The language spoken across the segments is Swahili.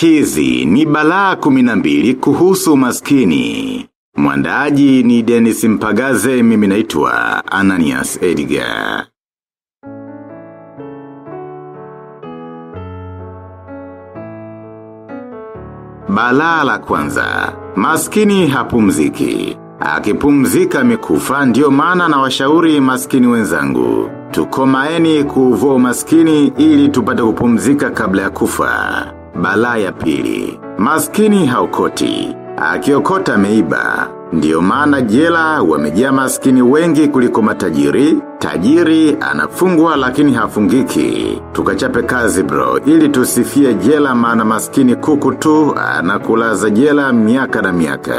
Hizi ni balaa kuminambili kuhusu maskini. Mwandaji ni Dennis Mpagaze mimi naitwa Ananias Edgar. Balaa la kwanza. Maskini hapumziki. Akipumzika mikufa ndio maana na washauri maskini wenzangu. Tukomaeni kuvo maskini ili tupate kupumzika kabla ya kufa. Balaa ya pili. Maskini haukoti. Akiokota ameiba. Ndiyo maana jela wamejaa maskini wengi kuliko matajiri. Tajiri anafungwa lakini hafungiki. Tukachape kazi bro ili tusifie jela maana maskini kuku tu anakulaza jela miaka na miaka.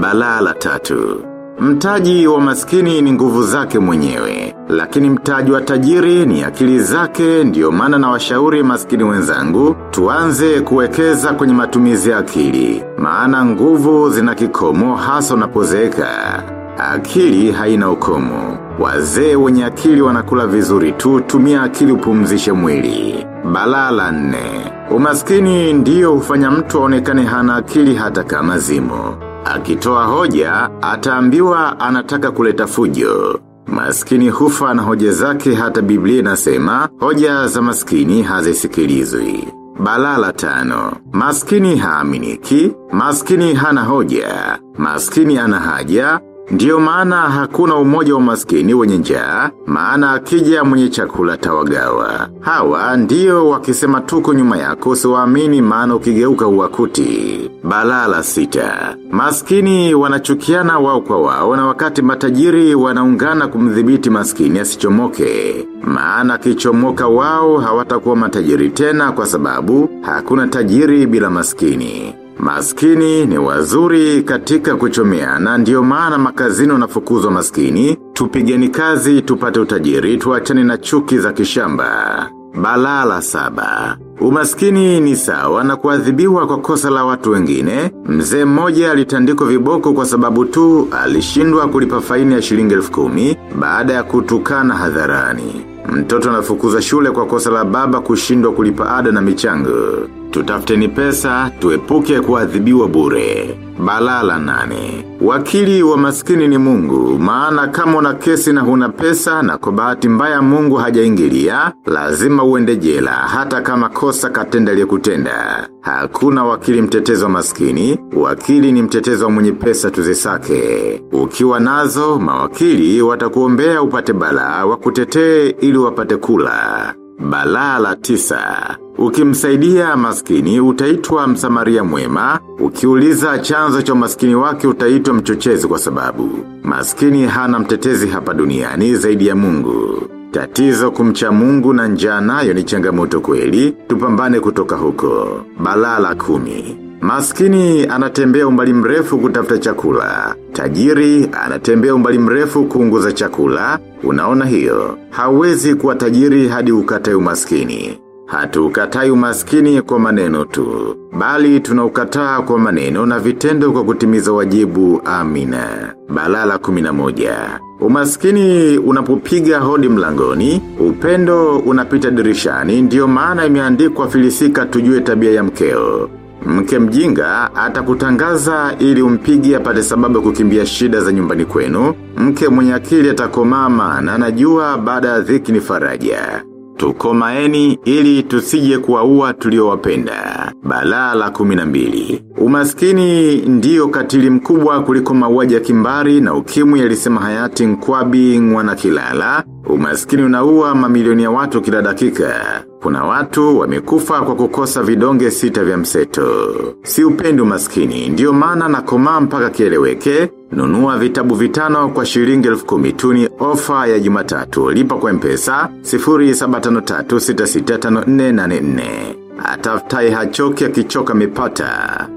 Balaa la tatu. Mtaji wa maskini ni nguvu zake mwenyewe, lakini mtaji wa tajiri ni akili zake ndiyo maana na washauri maskini wenzangu, tuanze kuwekeza kwenye matumizi ya akili, maana nguvu zina kikomo hasa unapozeeka. Akili haina ukomo. Wazee wenye akili wanakula vizuri tu tumia akili upumzishe mwili. Balala la nne. Umaskini ndiyo hufanya mtu aonekane hana akili hata kama zimo. Akitoa hoja, ataambiwa anataka kuleta fujo. Maskini hufa na hoja zake hata Biblia inasema, hoja za maskini hazisikilizwi. Balala la tano. Maskini haaminiki, maskini hana hoja, maskini ana haja, Ndiyo maana hakuna umoja wa maskini wenye njaa, maana akija mwenye chakula tawagawa. Hawa ndiyo wakisema tuko nyuma yako usiwaamini maana ukigeuka uwakuti. Balala sita. Maskini wanachukiana wao kwa wao na wakati matajiri wanaungana kumdhibiti maskini asichomoke. Maana kichomoka wao hawatakuwa matajiri tena kwa sababu hakuna tajiri bila maskini. Maskini ni wazuri katika kuchomea na ndio maana makazino na fukuzo maskini, tupigeni kazi tupate utajiri tuachane na chuki za kishamba. Balala la saba. Umaskini ni sawa na kuadhibiwa kwa kosa la watu wengine, mzee mmoja alitandikwa viboko kwa sababu tu alishindwa kulipa faini ya shilingi elfu kumi baada ya kutukana hadharani. Mtoto anafukuza shule kwa kosa la baba kushindwa kulipa ada na michango. Tutafuteni pesa, tuepuke kuadhibiwa bure. Balala nane. Wakili wa maskini ni mungu, maana kama una kesi na huna pesa na kwa bahati mbaya mungu hajaingilia, lazima uende jela hata kama kosa katenda liyekutenda. Hakuna wakili mtetezo wa maskini, wakili ni mtetezo wa mwenye pesa tuzisake. Ukiwa nazo, mawakili watakuombea upate balaa wakutetee ili wapate kula. Balala la tisa. Ukimsaidia maskini utaitwa msamaria mwema, ukiuliza chanzo cha maskini wake utaitwa mchochezi kwa sababu. Maskini hana mtetezi hapa duniani zaidi ya mungu. Tatizo kumcha mungu na njaa nayo ni changamoto kweli, tupambane kutoka huko. Balala kumi. Maskini anatembea umbali mrefu kutafuta chakula. Tajiri anatembea umbali mrefu kuunguza chakula. Unaona hiyo. Hawezi kuwa tajiri hadi ukatae umaskini. Hatu ukatai umaskini kwa maneno tu. Bali tunaukataa kwa maneno na vitendo kwa kutimiza wajibu amina. Balala kuminamoja. Umaskini unapopiga hodi mlangoni, upendo unapita dirishani, ndiyo maana imeandikwa filisika tujue tabia ya mkeo. Mke mjinga atakutangaza ili umpigi apate sababu kukimbia shida za nyumbani kwenu. Mke mwenye akili atakomama na anajua baada ya ni faraja. Tukomaeni ili tusije kuwaua tuliowapenda. Balaa la kuminambili. Umaskini ndiyo katili mkubwa kuliko mauaji ya kimbari na ukimwi alisema hayati nkwabi ngwana kilala. Umaskini unaua mamilioni ya watu kila dakika. Kuna watu wamekufa kwa kukosa vidonge sita vya mseto. Si upendi umaskini, ndiyo maana na koma mpaka kieleweke, nunua vitabu vitano kwa shilingi elfu kumi tu ofa ya jumatatu. Lipa kwa mpesa, 0753665484. Ataftai hachoki akichoka mipata.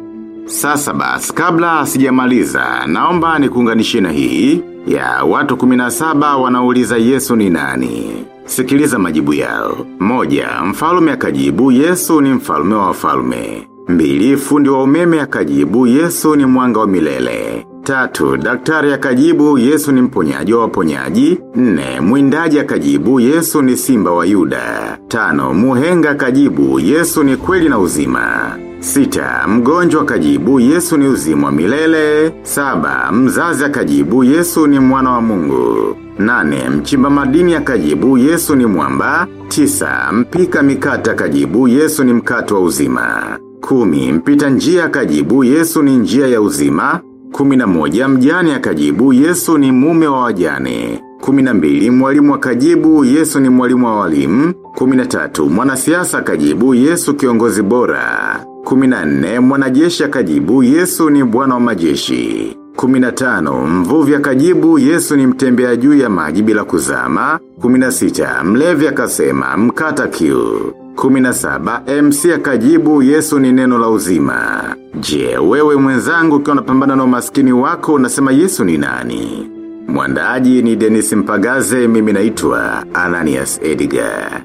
Sasa basi, kabla sijamaliza, naomba nikuunganishe na hii, ya watu 17 wanauliza Yesu ni nani. Sikiliza majibu yao. Moja, mfalume akajibu, Yesu ni mfalume wa mfalume. Mbili, fundi wa umeme akajibu, Yesu ni mwanga wa milele. Tatu, daktari akajibu, Yesu ni mponyaji wa waponyaji. Nne, mwindaji akajibu, Yesu ni simba wa yuda. Tano, muhenga akajibu, Yesu ni kweli na uzima. Sita, mgonjwa akajibu Yesu ni uzima wa milele. Saba, mzazi akajibu Yesu ni mwana wa mungu. Nane, mchimba madini akajibu Yesu ni mwamba. Tisa, mpika mikata akajibu Yesu ni mkate wa uzima. Kumi, mpita njia akajibu Yesu ni njia ya uzima. Kumi na moja, mjane akajibu Yesu ni mume wa wajane. Kumi na mbili, mwalimu akajibu Yesu ni mwalimu wa walimu. Kumi na tatu, mwanasiasa akajibu Yesu kiongozi bora. Kumi na nne, mwanajeshi akajibu Yesu ni bwana wa majeshi. Kumi na tano, mvuvi akajibu Yesu ni mtembea juu ya maji bila kuzama. Kumi na sita, mlevi akasema mkata kiu. Kumi na saba, MC akajibu Yesu ni neno la uzima. Je, wewe mwenzangu ukiwa unapambana na umaskini wako unasema Yesu ni nani? Mwandaaji ni Dennis Mpagaze mimi naitwa Ananias Edgar.